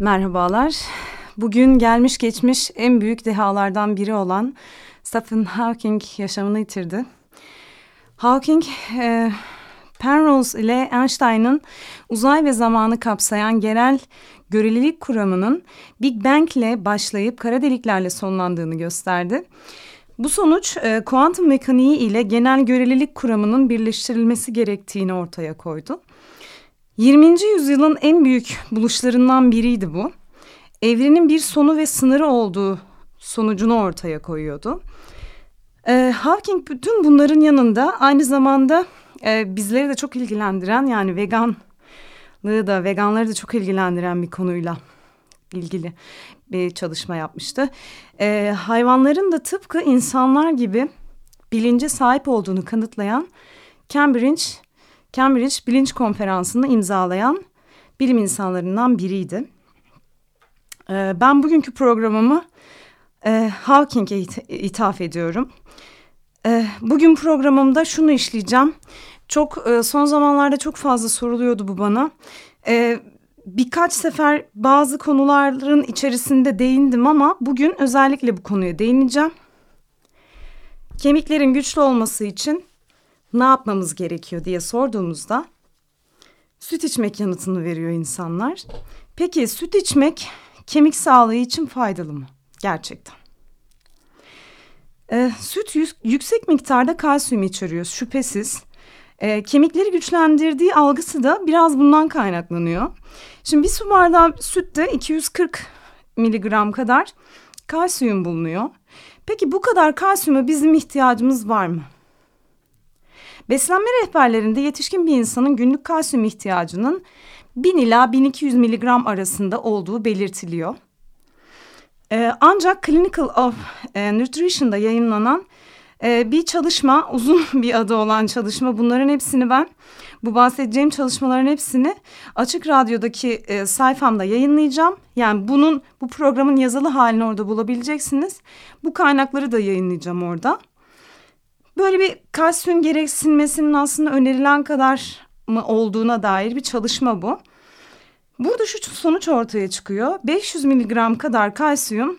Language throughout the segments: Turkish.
Merhabalar. Bugün gelmiş geçmiş en büyük dehalardan biri olan Stephen Hawking yaşamını yitirdi. Hawking, e, Penrose ile Einstein'ın uzay ve zamanı kapsayan genel görelilik kuramının Big Bang ile başlayıp kara deliklerle sonlandığını gösterdi. Bu sonuç e, kuantum mekaniği ile genel görelilik kuramının birleştirilmesi gerektiğini ortaya koydu. 20. yüzyılın en büyük buluşlarından biriydi bu. Evrenin bir sonu ve sınırı olduğu sonucunu ortaya koyuyordu. E, Hawking bütün bunların yanında aynı zamanda e, bizleri de çok ilgilendiren yani veganlığı da veganları da çok ilgilendiren bir konuyla ilgili bir çalışma yapmıştı. E, hayvanların da tıpkı insanlar gibi bilince sahip olduğunu kanıtlayan Cambridge Cambridge Bilinç Konferansı'nı imzalayan bilim insanlarından biriydi. Ee, ben bugünkü programımı e, Hawking'e it ithaf ediyorum. E, bugün programımda şunu işleyeceğim. Çok e, son zamanlarda çok fazla soruluyordu bu bana. E, birkaç sefer bazı konuların içerisinde değindim ama bugün özellikle bu konuya değineceğim. Kemiklerin güçlü olması için ne yapmamız gerekiyor diye sorduğumuzda süt içmek yanıtını veriyor insanlar. Peki süt içmek kemik sağlığı için faydalı mı? Gerçekten. Ee, süt yüksek miktarda kalsiyum içeriyor şüphesiz. Ee, kemikleri güçlendirdiği algısı da biraz bundan kaynaklanıyor. Şimdi bir su bardağı sütte 240 miligram kadar kalsiyum bulunuyor. Peki bu kadar kalsiyuma bizim ihtiyacımız var mı? Beslenme rehberlerinde yetişkin bir insanın günlük kalsiyum ihtiyacının 1000 ila 1200 miligram arasında olduğu belirtiliyor. Ee, ancak Clinical of e, Nutrition'da yayınlanan e, bir çalışma, uzun bir adı olan çalışma bunların hepsini ben, bu bahsedeceğim çalışmaların hepsini Açık Radyo'daki e, sayfamda yayınlayacağım. Yani bunun, bu programın yazılı halini orada bulabileceksiniz. Bu kaynakları da yayınlayacağım orada. Böyle bir kalsiyum gereksinmesinin aslında önerilen kadar mı olduğuna dair bir çalışma bu. Burada şu sonuç ortaya çıkıyor. 500 miligram kadar kalsiyum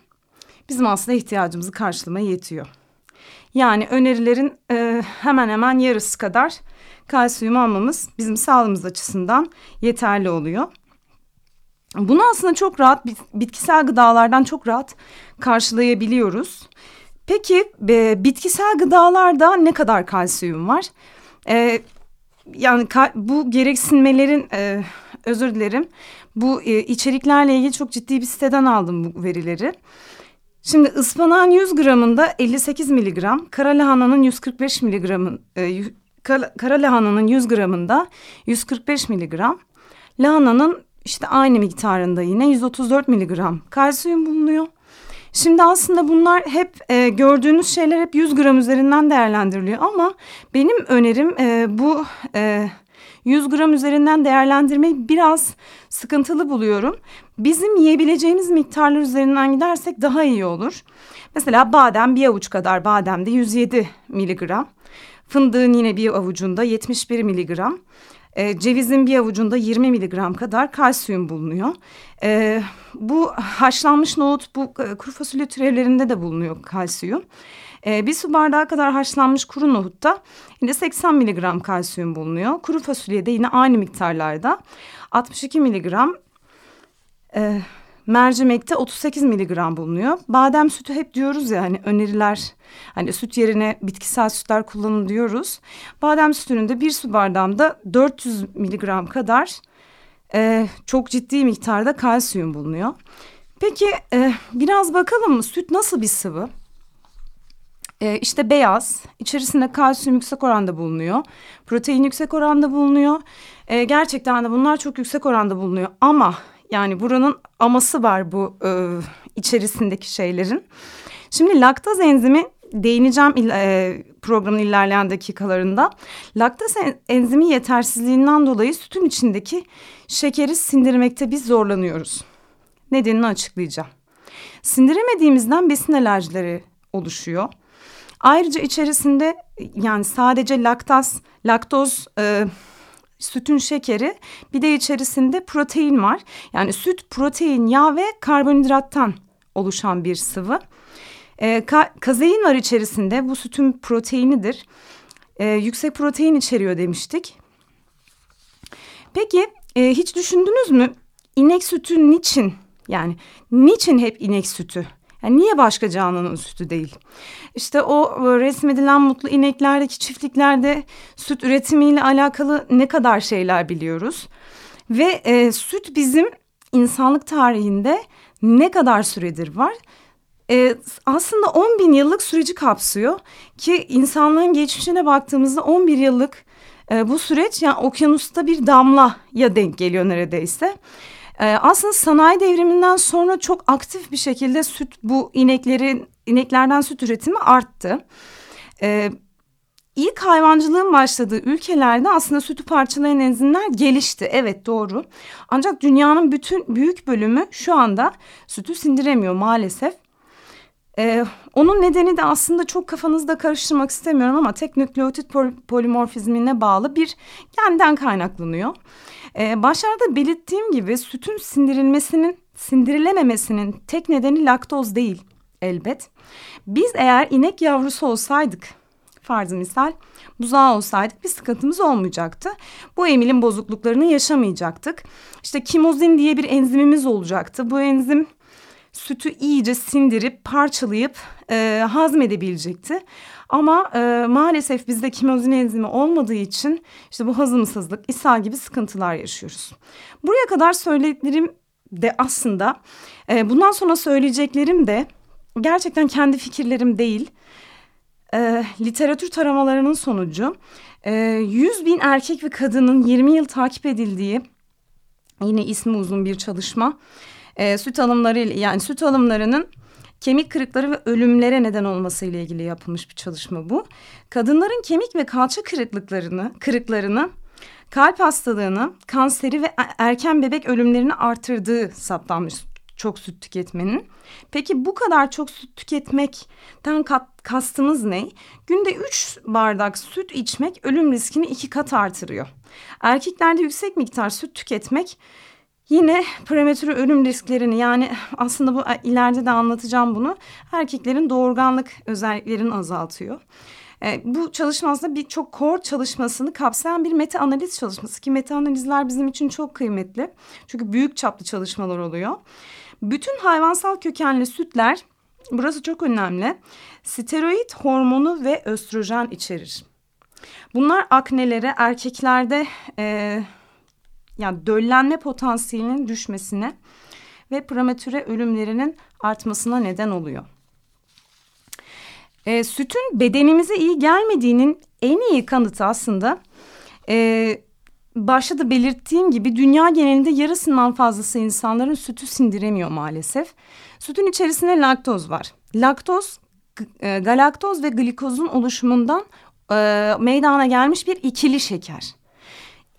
bizim aslında ihtiyacımızı karşılamaya yetiyor. Yani önerilerin e, hemen hemen yarısı kadar kalsiyum almamız bizim sağlığımız açısından yeterli oluyor. Bunu aslında çok rahat bitkisel gıdalardan çok rahat karşılayabiliyoruz. Peki e, bitkisel gıdalarda ne kadar kalsiyum var? E, yani bu gereksinmelerin e, özür dilerim. Bu e, içeriklerle ilgili çok ciddi bir siteden aldım bu verileri. Şimdi ıspanağın 100 gramında 58 miligram, kara lahananın 145 miligramın, e, kara lahananın 100 gramında 145 miligram, lahananın işte aynı miktarında yine 134 miligram kalsiyum bulunuyor. Şimdi aslında bunlar hep e, gördüğünüz şeyler hep 100 gram üzerinden değerlendiriliyor ama benim önerim e, bu e, 100 gram üzerinden değerlendirmeyi biraz sıkıntılı buluyorum. Bizim yiyebileceğimiz miktarlar üzerinden gidersek daha iyi olur. Mesela badem bir avuç kadar bademde 107 miligram. Fındığın yine bir avucunda 71 miligram. E, cevizin bir avucunda 20 miligram kadar kalsiyum bulunuyor. E, bu haşlanmış nohut, bu e, kuru fasulye türevlerinde de bulunuyor kalsiyum. E, bir su bardağı kadar haşlanmış kuru nohutta yine 80 miligram kalsiyum bulunuyor. Kuru fasulyede yine aynı miktarlarda 62 miligram e, mercimekte 38 miligram bulunuyor. Badem sütü hep diyoruz ya hani öneriler hani süt yerine bitkisel sütler kullanın diyoruz. Badem sütünün de bir su bardağında 400 miligram kadar e, çok ciddi miktarda kalsiyum bulunuyor. Peki e, biraz bakalım mı süt nasıl bir sıvı? e, işte beyaz, içerisinde kalsiyum yüksek oranda bulunuyor, protein yüksek oranda bulunuyor. E, gerçekten de bunlar çok yüksek oranda bulunuyor ama yani buranın aması var bu e, içerisindeki şeylerin. Şimdi laktaz enzimi değineceğim e, programın ilerleyen dakikalarında. Laktaz enzimi yetersizliğinden dolayı sütün içindeki şekeri sindirmekte biz zorlanıyoruz. Nedenini açıklayacağım. Sindiremediğimizden besin alerjileri oluşuyor. Ayrıca içerisinde yani sadece laktaz, laktoz, e, sütün şekeri bir de içerisinde protein var. Yani süt, protein, yağ ve karbonhidrattan oluşan bir sıvı. E, ka kazein var içerisinde bu sütün proteinidir. E, yüksek protein içeriyor demiştik. Peki e, hiç düşündünüz mü inek sütü niçin yani niçin hep inek sütü? Yani niye başka canlının sütü değil? İşte o resmedilen mutlu ineklerdeki çiftliklerde süt üretimiyle alakalı ne kadar şeyler biliyoruz. Ve e, süt bizim insanlık tarihinde ne kadar süredir var? E, aslında 10 bin yıllık süreci kapsıyor ki insanlığın geçmişine baktığımızda 11 yıllık e, bu süreç yani okyanusta bir damlaya denk geliyor neredeyse. Ee, aslında sanayi devriminden sonra çok aktif bir şekilde süt bu ineklerin ineklerden süt üretimi arttı. Ee, ilk hayvancılığın başladığı ülkelerde aslında sütü parçalayan enzimler gelişti. Evet doğru. Ancak dünyanın bütün büyük bölümü şu anda sütü sindiremiyor maalesef. Ee, onun nedeni de aslında çok kafanızda karıştırmak istemiyorum ama tek nükleotit pol polimorfizmine bağlı bir genden kaynaklanıyor. Ee, başlarda belirttiğim gibi sütün sindirilmesinin, sindirilememesinin tek nedeni laktoz değil elbet. Biz eğer inek yavrusu olsaydık, farzı misal buzağı olsaydık bir sıkıntımız olmayacaktı. Bu emilin bozukluklarını yaşamayacaktık. İşte kimozin diye bir enzimimiz olacaktı. Bu enzim sütü iyice sindirip parçalayıp e, hazmedebilecekti. Ama e, maalesef bizde kimozin enzimi olmadığı için işte bu hazımsızlık, ishal gibi sıkıntılar yaşıyoruz. Buraya kadar söylediklerim de aslında e, bundan sonra söyleyeceklerim de gerçekten kendi fikirlerim değil. E, literatür taramalarının sonucu e, 100 bin erkek ve kadının 20 yıl takip edildiği yine ismi uzun bir çalışma. E, süt alımları yani süt alımlarının kemik kırıkları ve ölümlere neden olması ile ilgili yapılmış bir çalışma bu. Kadınların kemik ve kalça kırıklıklarını, kırıklarını, kalp hastalığını, kanseri ve erken bebek ölümlerini artırdığı saptanmış çok süt tüketmenin. Peki bu kadar çok süt tüketmekten kat, kastımız ne? Günde 3 bardak süt içmek ölüm riskini iki kat artırıyor. Erkeklerde yüksek miktar süt tüketmek Yine prematüre ölüm risklerini yani aslında bu ileride de anlatacağım bunu. Erkeklerin doğurganlık özelliklerini azaltıyor. E, bu çalışma aslında bir çok core çalışmasını kapsayan bir meta analiz çalışması ki meta analizler bizim için çok kıymetli. Çünkü büyük çaplı çalışmalar oluyor. Bütün hayvansal kökenli sütler burası çok önemli. Steroid hormonu ve östrojen içerir. Bunlar aknelere erkeklerde e, yani döllenme potansiyelinin düşmesine ve prematüre ölümlerinin artmasına neden oluyor. E, sütün bedenimize iyi gelmediğinin en iyi kanıtı aslında e, başta da belirttiğim gibi dünya genelinde yarısından fazlası insanların sütü sindiremiyor maalesef. Sütün içerisinde laktoz var. Laktoz, e, galaktoz ve glikozun oluşumundan e, meydana gelmiş bir ikili şeker.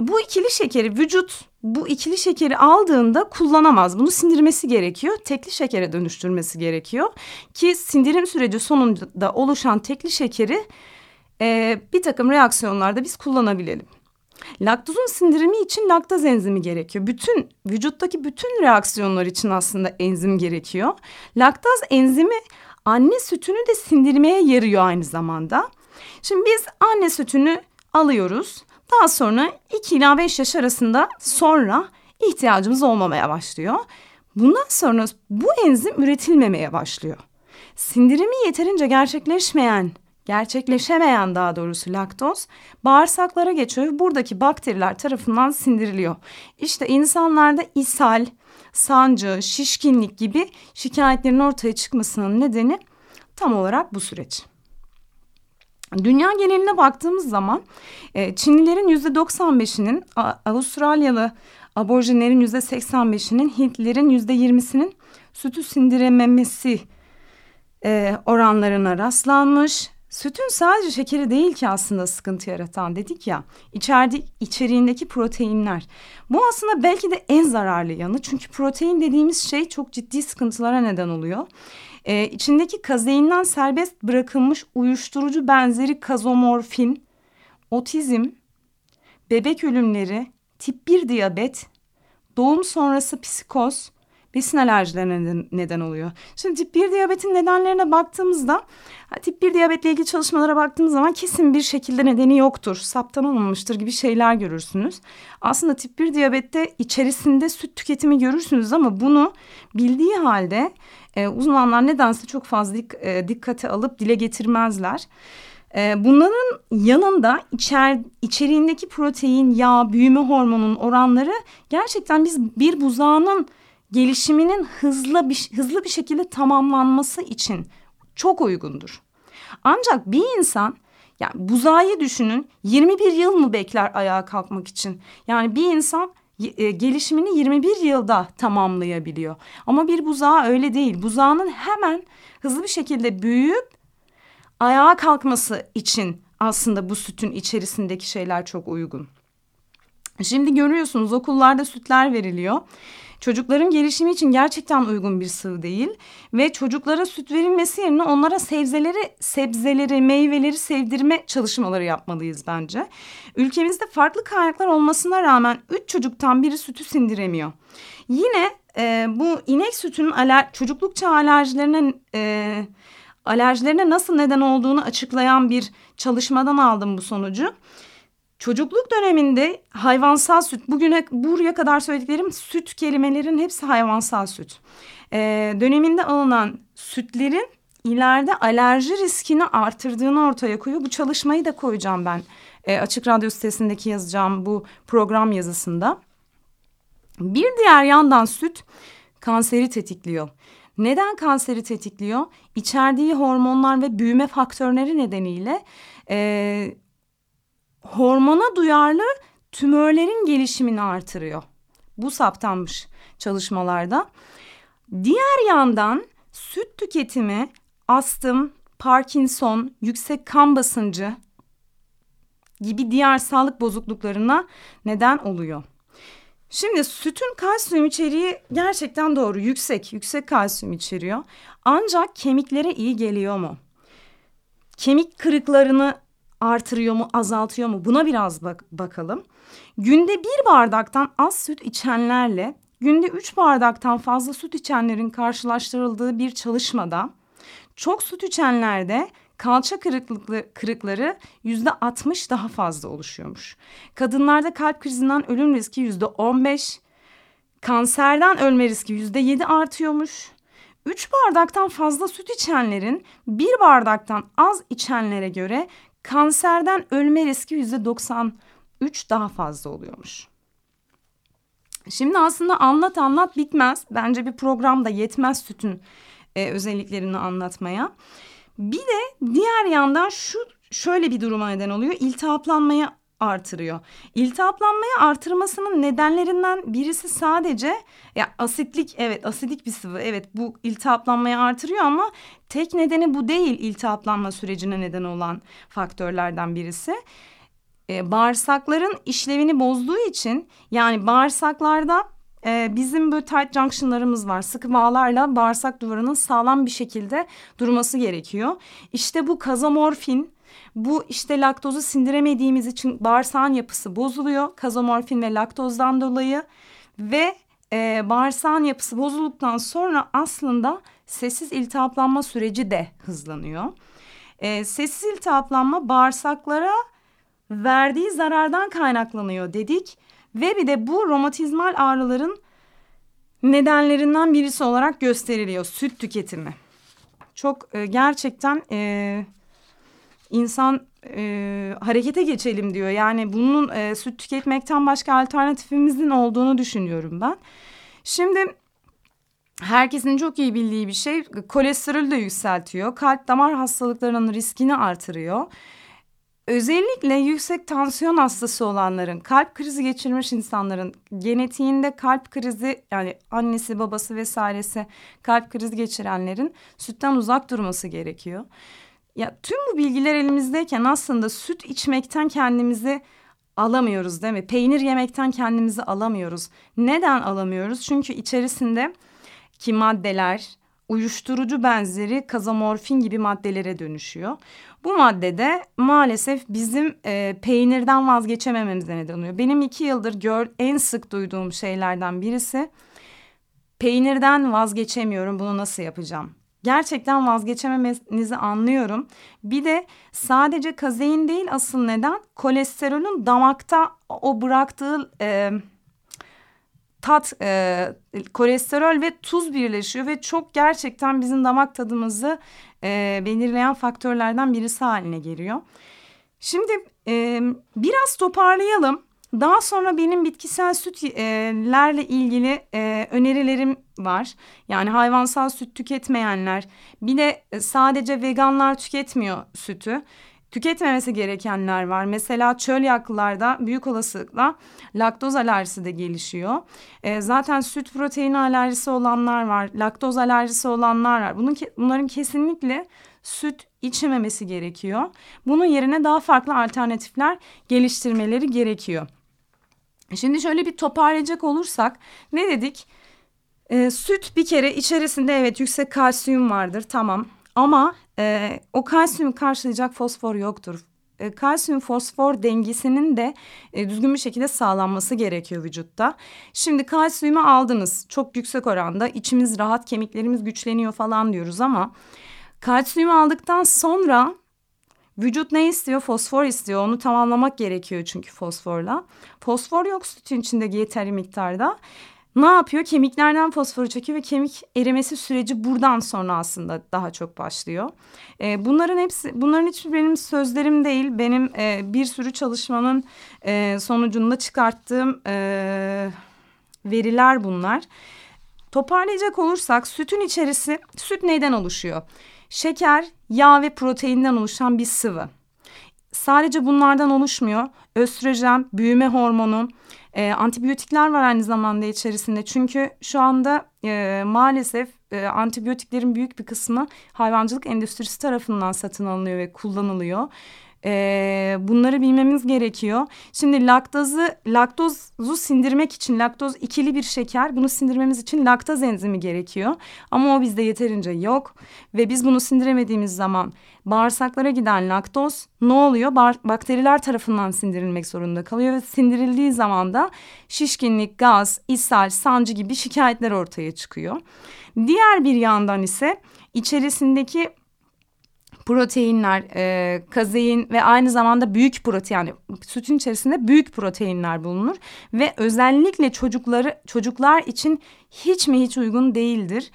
Bu ikili şekeri vücut bu ikili şekeri aldığında kullanamaz. Bunu sindirmesi gerekiyor. Tekli şekere dönüştürmesi gerekiyor. Ki sindirim süreci sonunda oluşan tekli şekeri e, bir takım reaksiyonlarda biz kullanabilelim. Laktozun sindirimi için laktaz enzimi gerekiyor. Bütün vücuttaki bütün reaksiyonlar için aslında enzim gerekiyor. Laktaz enzimi anne sütünü de sindirmeye yarıyor aynı zamanda. Şimdi biz anne sütünü alıyoruz. Daha sonra 2 ila 5 yaş arasında sonra ihtiyacımız olmamaya başlıyor. Bundan sonra bu enzim üretilmemeye başlıyor. Sindirimi yeterince gerçekleşmeyen, gerçekleşemeyen daha doğrusu laktoz bağırsaklara geçiyor. Buradaki bakteriler tarafından sindiriliyor. İşte insanlarda ishal, sancı, şişkinlik gibi şikayetlerin ortaya çıkmasının nedeni tam olarak bu süreç. Dünya geneline baktığımız zaman e, Çinlilerin yüzde 95'inin, Avustralyalı aborjinlerin yüzde 85'inin, Hintlilerin yüzde 20'sinin sütü sindirememesi e, oranlarına rastlanmış. Sütün sadece şekeri değil ki aslında sıkıntı yaratan dedik ya. İçeride, içeriğindeki proteinler. Bu aslında belki de en zararlı yanı. Çünkü protein dediğimiz şey çok ciddi sıkıntılara neden oluyor. Ee, içindeki kazeinden serbest bırakılmış uyuşturucu benzeri kazomorfin, otizm, bebek ölümleri, tip 1 diyabet, doğum sonrası psikoz, besin alerjilerine neden oluyor. Şimdi tip 1 diyabetin nedenlerine baktığımızda tip 1 diyabetle ilgili çalışmalara baktığımız zaman kesin bir şekilde nedeni yoktur. Saptanamamıştır gibi şeyler görürsünüz. Aslında tip 1 diyabette içerisinde süt tüketimi görürsünüz ama bunu bildiği halde e, uzmanlar nedense çok fazla dik, e, dikkate alıp dile getirmezler. E, bunların yanında içer, içeriğindeki protein, yağ, büyüme hormonunun oranları gerçekten biz bir buzağının gelişiminin hızlı bir, hızlı bir şekilde tamamlanması için çok uygundur. Ancak bir insan yani buzağı düşünün 21 yıl mı bekler ayağa kalkmak için? Yani bir insan e, gelişimini 21 yılda tamamlayabiliyor. Ama bir buzağı öyle değil. Buzağının hemen hızlı bir şekilde büyüyüp ayağa kalkması için aslında bu sütün içerisindeki şeyler çok uygun. Şimdi görüyorsunuz okullarda sütler veriliyor çocukların gelişimi için gerçekten uygun bir sıvı değil ve çocuklara süt verilmesi yerine onlara sebzeleri, sebzeleri, meyveleri sevdirme çalışmaları yapmalıyız bence. Ülkemizde farklı kaynaklar olmasına rağmen üç çocuktan biri sütü sindiremiyor. Yine e, bu inek sütünün aler çocuklukça alerjilerine e, alerjilerine nasıl neden olduğunu açıklayan bir çalışmadan aldım bu sonucu. Çocukluk döneminde hayvansal süt, bugüne buraya kadar söylediklerim süt kelimelerin hepsi hayvansal süt. Ee, döneminde alınan sütlerin ileride alerji riskini artırdığını ortaya koyuyor. Bu çalışmayı da koyacağım ben e, Açık Radyo sitesindeki yazacağım bu program yazısında. Bir diğer yandan süt kanseri tetikliyor. Neden kanseri tetikliyor? İçerdiği hormonlar ve büyüme faktörleri nedeniyle e, hormona duyarlı tümörlerin gelişimini artırıyor. Bu saptanmış çalışmalarda. Diğer yandan süt tüketimi astım, Parkinson, yüksek kan basıncı gibi diğer sağlık bozukluklarına neden oluyor. Şimdi sütün kalsiyum içeriği gerçekten doğru yüksek, yüksek kalsiyum içeriyor. Ancak kemiklere iyi geliyor mu? Kemik kırıklarını artırıyor mu, azaltıyor mu? Buna biraz bak bakalım. Günde bir bardaktan az süt içenlerle günde üç bardaktan fazla süt içenlerin karşılaştırıldığı bir çalışmada çok süt içenlerde kalça kırıkları yüzde altmış daha fazla oluşuyormuş. Kadınlarda kalp krizinden ölüm riski yüzde on beş, kanserden ölme riski yüzde yedi artıyormuş. Üç bardaktan fazla süt içenlerin bir bardaktan az içenlere göre kanserden ölme riski yüzde 93 daha fazla oluyormuş. Şimdi aslında anlat anlat bitmez. Bence bir programda yetmez sütün e, özelliklerini anlatmaya. Bir de diğer yandan şu şöyle bir duruma neden oluyor. İltihaplanmaya artırıyor. İltihaplanmayı artırmasının nedenlerinden birisi sadece ya asitlik evet asitlik bir sıvı evet bu iltihaplanmayı artırıyor ama tek nedeni bu değil iltihaplanma sürecine neden olan faktörlerden birisi. Ee, bağırsakların işlevini bozduğu için yani bağırsaklarda e, bizim böyle tight junctionlarımız var. Sıkı bağlarla bağırsak duvarının sağlam bir şekilde durması gerekiyor. İşte bu kazamorfin bu işte laktozu sindiremediğimiz için bağırsağın yapısı bozuluyor. Kazomorfin ve laktozdan dolayı ve e, bağırsağın yapısı bozulduktan sonra aslında sessiz iltihaplanma süreci de hızlanıyor. E, sessiz iltihaplanma bağırsaklara verdiği zarardan kaynaklanıyor dedik. Ve bir de bu romatizmal ağrıların nedenlerinden birisi olarak gösteriliyor süt tüketimi. Çok e, gerçekten e, insan e, harekete geçelim diyor. Yani bunun e, süt tüketmekten başka alternatifimizin olduğunu düşünüyorum ben. Şimdi herkesin çok iyi bildiği bir şey kolesterolü de yükseltiyor. Kalp damar hastalıklarının riskini artırıyor. özellikle yüksek tansiyon hastası olanların, kalp krizi geçirmiş insanların genetiğinde kalp krizi yani annesi babası vesairesi kalp krizi geçirenlerin sütten uzak durması gerekiyor. Ya tüm bu bilgiler elimizdeyken aslında süt içmekten kendimizi alamıyoruz değil mi? Peynir yemekten kendimizi alamıyoruz. Neden alamıyoruz? Çünkü içerisinde ki maddeler uyuşturucu benzeri kazamorfin gibi maddelere dönüşüyor. Bu maddede maalesef bizim e, peynirden vazgeçemememize neden oluyor. Benim iki yıldır gör, en sık duyduğum şeylerden birisi peynirden vazgeçemiyorum bunu nasıl yapacağım? Gerçekten vazgeçememenizi anlıyorum. Bir de sadece kazein değil asıl neden kolesterolün damakta o bıraktığı e, tat, e, kolesterol ve tuz birleşiyor ve çok gerçekten bizim damak tadımızı e, belirleyen faktörlerden birisi haline geliyor. Şimdi e, biraz toparlayalım. Daha sonra benim bitkisel sütlerle ilgili e, önerilerim var. Yani hayvansal süt tüketmeyenler, bir de sadece veganlar tüketmiyor sütü tüketmemesi gerekenler var. Mesela çölyaklılarda büyük olasılıkla laktoz alerjisi de gelişiyor. E, zaten süt proteini alerjisi olanlar var, laktoz alerjisi olanlar var. Bunun bunların kesinlikle süt içmemesi gerekiyor. Bunun yerine daha farklı alternatifler geliştirmeleri gerekiyor. Şimdi şöyle bir toparlayacak olursak ne dedik? E, süt bir kere içerisinde evet yüksek kalsiyum vardır tamam ama e, o kalsiyumu karşılayacak fosfor yoktur. E, kalsiyum fosfor dengesinin de e, düzgün bir şekilde sağlanması gerekiyor vücutta. Şimdi kalsiyumu aldınız çok yüksek oranda içimiz rahat kemiklerimiz güçleniyor falan diyoruz ama kalsiyumu aldıktan sonra Vücut ne istiyor? Fosfor istiyor. Onu tamamlamak gerekiyor çünkü fosforla. Fosfor yok sütün içinde yeteri miktarda ne yapıyor? Kemiklerden fosforu çekiyor ve kemik erimesi süreci buradan sonra aslında daha çok başlıyor. E, bunların hepsi, bunların hiçbir benim sözlerim değil. Benim e, bir sürü çalışmanın e, sonucunda çıkarttığım e, veriler bunlar. Toparlayacak olursak sütün içerisi, süt neyden oluşuyor? Şeker, yağ ve proteinden oluşan bir sıvı. Sadece bunlardan oluşmuyor. Östrojen, büyüme hormonu, e, antibiyotikler var aynı zamanda içerisinde. Çünkü şu anda e, maalesef e, antibiyotiklerin büyük bir kısmı hayvancılık endüstrisi tarafından satın alınıyor ve kullanılıyor. E, bunları bilmemiz gerekiyor. Şimdi laktozu, laktozu sindirmek için laktoz ikili bir şeker. Bunu sindirmemiz için laktaz enzimi gerekiyor. Ama o bizde yeterince yok. Ve biz bunu sindiremediğimiz zaman bağırsaklara giden laktoz ne oluyor? Ba bakteriler tarafından sindirilmek zorunda kalıyor. Ve sindirildiği zaman da şişkinlik, gaz, ishal, sancı gibi şikayetler ortaya çıkıyor. Diğer bir yandan ise içerisindeki proteinler, e, kazein ve aynı zamanda büyük protein yani sütün içerisinde büyük proteinler bulunur ve özellikle çocukları çocuklar için hiç mi hiç uygun değildir.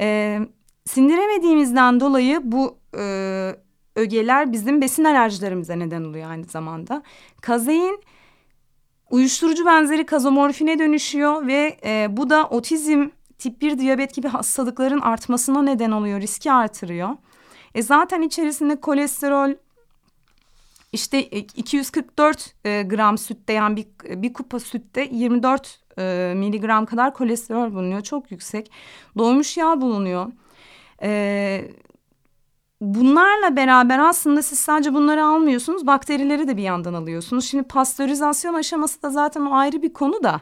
E, sindiremediğimizden dolayı bu e, ögeler bizim besin alerjilerimize neden oluyor aynı zamanda. Kazein uyuşturucu benzeri kazomorfine dönüşüyor ve e, bu da otizm, tip 1 diyabet gibi hastalıkların artmasına neden oluyor, riski artırıyor. E zaten içerisinde kolesterol işte 244 e, gram sütte yani bir, bir kupa sütte 24 e, miligram kadar kolesterol bulunuyor. Çok yüksek. Doymuş yağ bulunuyor. E, bunlarla beraber aslında siz sadece bunları almıyorsunuz. Bakterileri de bir yandan alıyorsunuz. Şimdi pastörizasyon aşaması da zaten o ayrı bir konu da.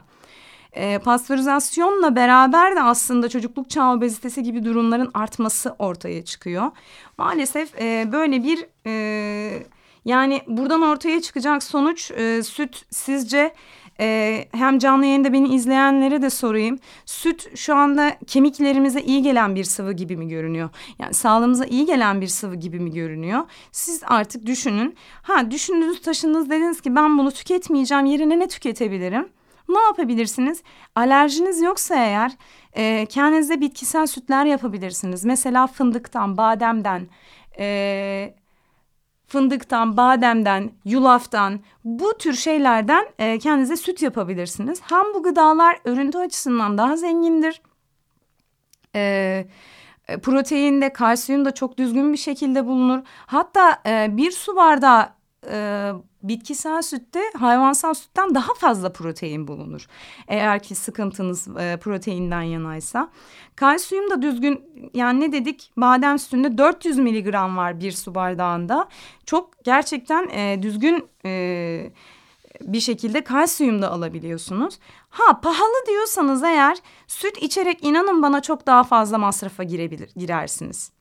E, pastörizasyonla beraber de aslında çocukluk çağ obezitesi gibi durumların artması ortaya çıkıyor. Maalesef e, böyle bir e, yani buradan ortaya çıkacak sonuç e, süt sizce ee, hem canlı yayında beni izleyenlere de sorayım. Süt şu anda kemiklerimize iyi gelen bir sıvı gibi mi görünüyor? Yani sağlığımıza iyi gelen bir sıvı gibi mi görünüyor? Siz artık düşünün. Ha düşündünüz taşındınız dediniz ki ben bunu tüketmeyeceğim yerine ne tüketebilirim? Ne yapabilirsiniz? Alerjiniz yoksa eğer e, kendinize bitkisel sütler yapabilirsiniz. Mesela fındıktan, bademden, e, fındıktan, bademden, yulaftan bu tür şeylerden e, kendinize süt yapabilirsiniz. Hem bu gıdalar örüntü açısından daha zengindir. E, protein de kalsiyum da çok düzgün bir şekilde bulunur. Hatta e, bir su bardağı e, bitkisel sütte hayvansal sütten daha fazla protein bulunur. Eğer ki sıkıntınız e, proteinden yanaysa. Kalsiyum da düzgün yani ne dedik badem sütünde 400 miligram var bir su bardağında. Çok gerçekten e, düzgün e, bir şekilde kalsiyum da alabiliyorsunuz. Ha pahalı diyorsanız eğer süt içerek inanın bana çok daha fazla masrafa girebilir girersiniz.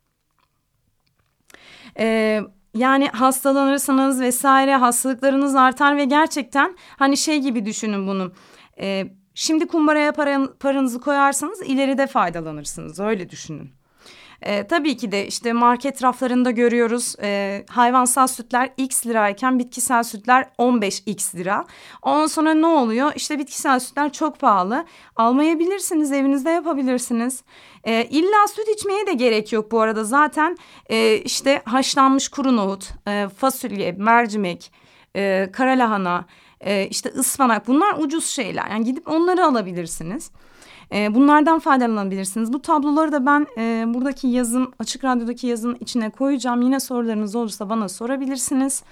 Ee, yani hastalanırsınız vesaire hastalıklarınız artar ve gerçekten hani şey gibi düşünün bunu. Ee, şimdi kumbaraya paran, paranızı koyarsanız ileride faydalanırsınız öyle düşünün. E, tabii ki de işte market raflarında görüyoruz e, hayvansal sütler x lirayken bitkisel sütler 15x lira. Ondan sonra ne oluyor? İşte bitkisel sütler çok pahalı. Almayabilirsiniz evinizde yapabilirsiniz. E, illa süt içmeye de gerek yok bu arada zaten e, işte haşlanmış kuru nohut, e, fasulye, mercimek, e, kara lahana, e, işte ıspanak bunlar ucuz şeyler. Yani gidip onları alabilirsiniz. E, bunlardan faydalanabilirsiniz. Bu tabloları da ben e, buradaki yazım, Açık Radyo'daki yazının içine koyacağım. Yine sorularınız olursa bana sorabilirsiniz.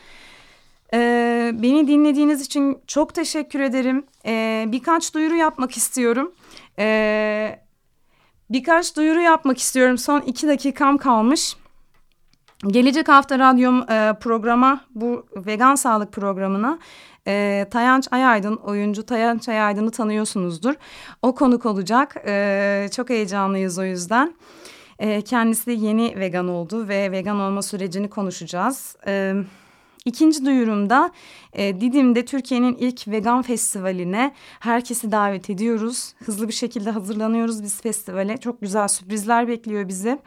Ee, beni dinlediğiniz için çok teşekkür ederim. Ee, birkaç duyuru yapmak istiyorum. Ee, birkaç duyuru yapmak istiyorum. Son iki dakikam kalmış. Gelecek hafta radyom e, programa bu vegan sağlık programına e, Tayanç Ayaydın oyuncu Tayanç Ayaydın'ı tanıyorsunuzdur. O konuk olacak. E, çok heyecanlıyız o yüzden. E, kendisi yeni vegan oldu ve vegan olma sürecini konuşacağız. Evet. İkinci duyurumda e, Didim'de Türkiye'nin ilk vegan festivaline herkesi davet ediyoruz. Hızlı bir şekilde hazırlanıyoruz biz festivale. Çok güzel sürprizler bekliyor bizi.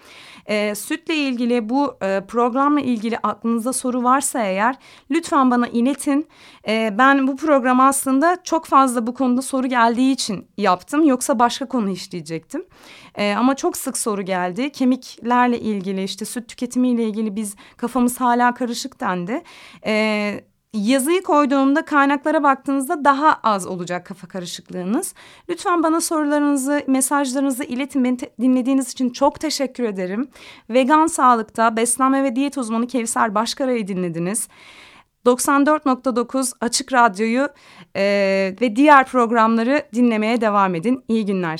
E, sütle ilgili bu e, programla ilgili aklınızda soru varsa eğer lütfen bana iletin. E, ben bu programı aslında çok fazla bu konuda soru geldiği için yaptım. Yoksa başka konu işleyecektim. E, ama çok sık soru geldi. Kemiklerle ilgili işte süt tüketimiyle ilgili biz kafamız hala karışık dendi. E, yazıyı koyduğumda kaynaklara baktığınızda daha az olacak kafa karışıklığınız. Lütfen bana sorularınızı, mesajlarınızı iletin. Beni dinlediğiniz için çok teşekkür ederim. Vegan Sağlık'ta beslenme ve diyet uzmanı Kevser Başkara'yı dinlediniz. 94.9 Açık Radyo'yu e, ve diğer programları dinlemeye devam edin. İyi günler.